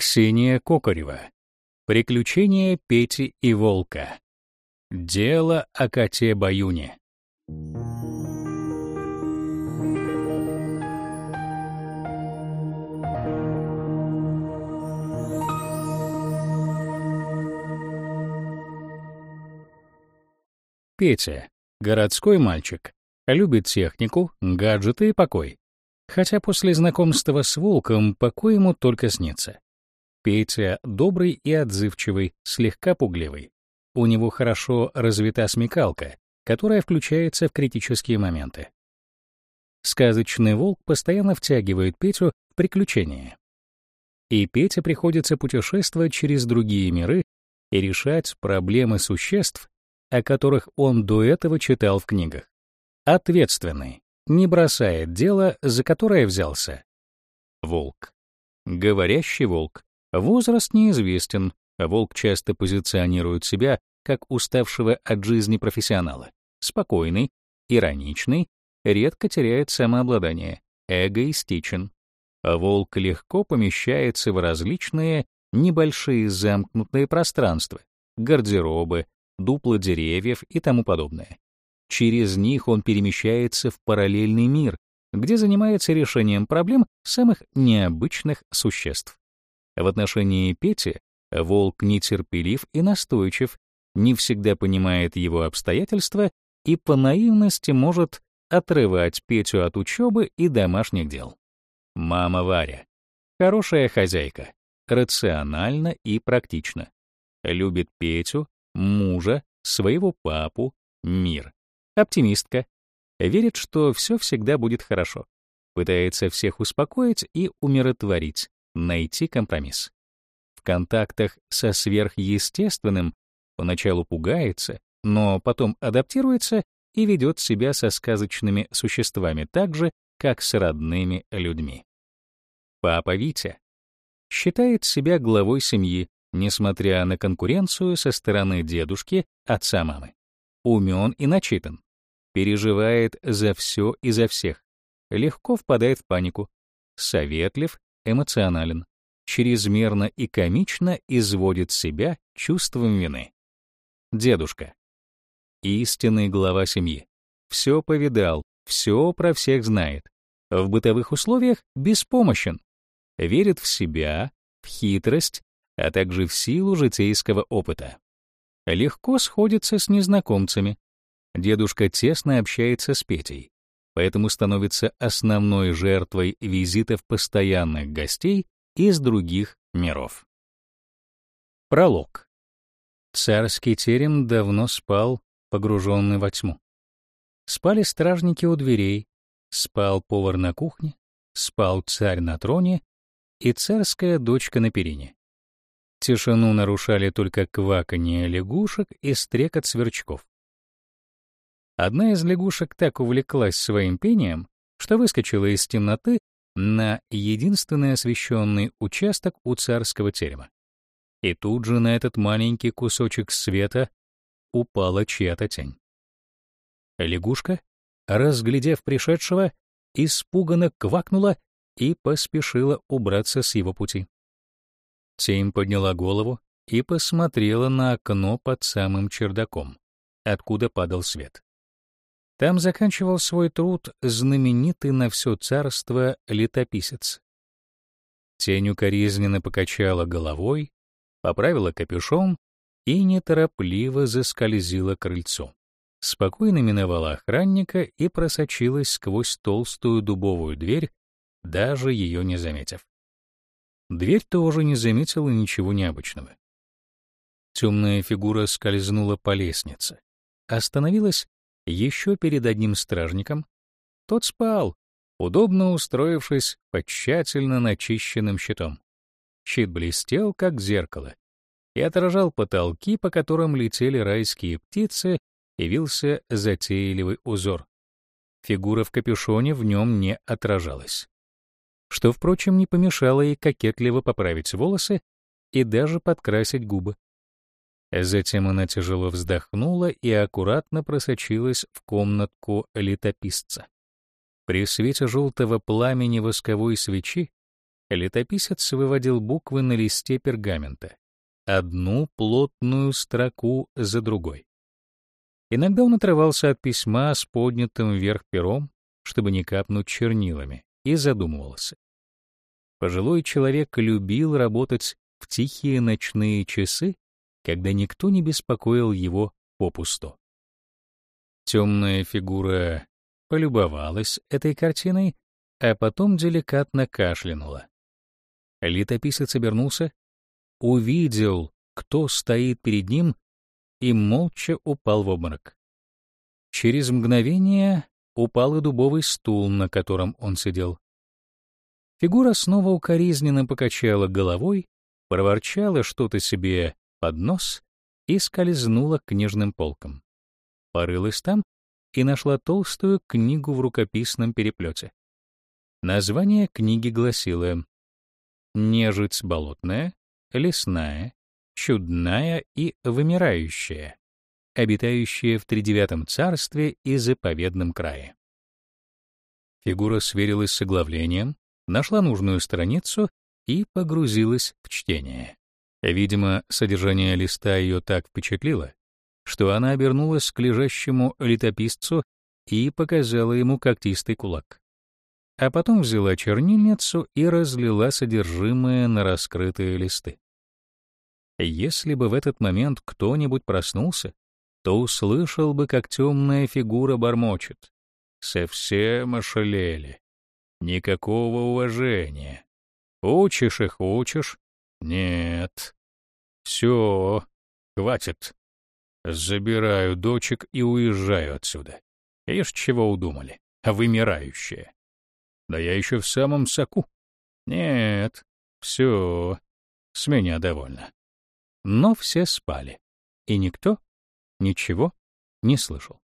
Ксения Кокорева. Приключения Пети и Волка. Дело о коте Баюне. Петя, городской мальчик, любит технику, гаджеты и покой. Хотя после знакомства с волком покой ему только снится. Петя добрый и отзывчивый, слегка пугливый. У него хорошо развита смекалка, которая включается в критические моменты. Сказочный волк постоянно втягивает Петю в приключения. И Пете приходится путешествовать через другие миры и решать проблемы существ, о которых он до этого читал в книгах. Ответственный, не бросает дело, за которое взялся. Волк. Говорящий волк. Возраст неизвестен, волк часто позиционирует себя как уставшего от жизни профессионала. Спокойный, ироничный, редко теряет самообладание, эгоистичен. Волк легко помещается в различные небольшие замкнутые пространства, гардеробы, дупла деревьев и тому подобное. Через них он перемещается в параллельный мир, где занимается решением проблем самых необычных существ. В отношении Пети волк нетерпелив и настойчив, не всегда понимает его обстоятельства и по наивности может отрывать Петю от учебы и домашних дел. Мама Варя. Хорошая хозяйка, рациональна и практична. Любит Петю, мужа, своего папу, мир. Оптимистка. Верит, что все всегда будет хорошо. Пытается всех успокоить и умиротворить, найти компромисс. В контактах со сверхъестественным поначалу пугается, но потом адаптируется и ведет себя со сказочными существами так же, как с родными людьми. Папа Витя считает себя главой семьи, несмотря на конкуренцию со стороны дедушки, отца мамы. Умен и начитан, переживает за все и за всех, легко впадает в панику, советлив, эмоционален, чрезмерно и комично изводит себя чувством вины. Дедушка. Истинный глава семьи. Все повидал, все про всех знает. В бытовых условиях беспомощен. Верит в себя, в хитрость, а также в силу житейского опыта. Легко сходится с незнакомцами. Дедушка тесно общается с Петей, поэтому становится основной жертвой визитов постоянных гостей из других миров. Пролог. Царский терем давно спал, погруженный во тьму. Спали стражники у дверей, спал повар на кухне, спал царь на троне и царская дочка на перине. Тишину нарушали только кваканье лягушек и стрекот сверчков. Одна из лягушек так увлеклась своим пением, что выскочила из темноты на единственный освещенный участок у царского терема. И тут же на этот маленький кусочек света упала чья-то тень. Лягушка, разглядев пришедшего, испуганно квакнула и поспешила убраться с его пути. Тень подняла голову и посмотрела на окно под самым чердаком, откуда падал свет. Там заканчивал свой труд знаменитый на все царство летописец. Тень укоризненно покачала головой, поправила капюшон и неторопливо заскользила к крыльцу. Спокойно миновала охранника и просочилась сквозь толстую дубовую дверь, даже ее не заметив. Дверь тоже не заметила ничего необычного. Темная фигура скользнула по лестнице, остановилась еще перед одним стражником. Тот спал, удобно устроившись под тщательно начищенным щитом. Щит блестел, как зеркало, и отражал потолки, по которым летели райские птицы, и вился затейливый узор. Фигура в капюшоне в нем не отражалась что, впрочем, не помешало ей кокетливо поправить волосы и даже подкрасить губы. Затем она тяжело вздохнула и аккуратно просочилась в комнатку летописца. При свете желтого пламени восковой свечи Летописец выводил буквы на листе пергамента, одну плотную строку за другой. Иногда он отрывался от письма с поднятым вверх пером, чтобы не капнуть чернилами, и задумывался. Пожилой человек любил работать в тихие ночные часы, когда никто не беспокоил его попусту. Темная фигура полюбовалась этой картиной, а потом деликатно кашлянула. Летописец обернулся, увидел, кто стоит перед ним, и молча упал в обморок. Через мгновение упал и дубовый стул, на котором он сидел. Фигура снова укоризненно покачала головой, проворчала что-то себе под нос и скользнула к книжным полкам. Порылась там и нашла толстую книгу в рукописном переплете. Название книги гласило «Нежить болотная, лесная, чудная и вымирающая, обитающая в тридевятом царстве и заповедном крае». Фигура сверилась с оглавлением, нашла нужную страницу и погрузилась в чтение. Видимо, содержание листа ее так впечатлило, что она обернулась к лежащему летописцу и показала ему когтистый кулак. А потом взяла чернильницу и разлила содержимое на раскрытые листы. Если бы в этот момент кто-нибудь проснулся, то услышал бы, как темная фигура бормочет. Совсем ошалели. Никакого уважения. Учишь их, учишь. Нет. Все, хватит. Забираю дочек и уезжаю отсюда. Ишь, чего удумали? Вымирающие. Да я еще в самом соку. Нет, все, с меня довольно. Но все спали, и никто ничего не слышал.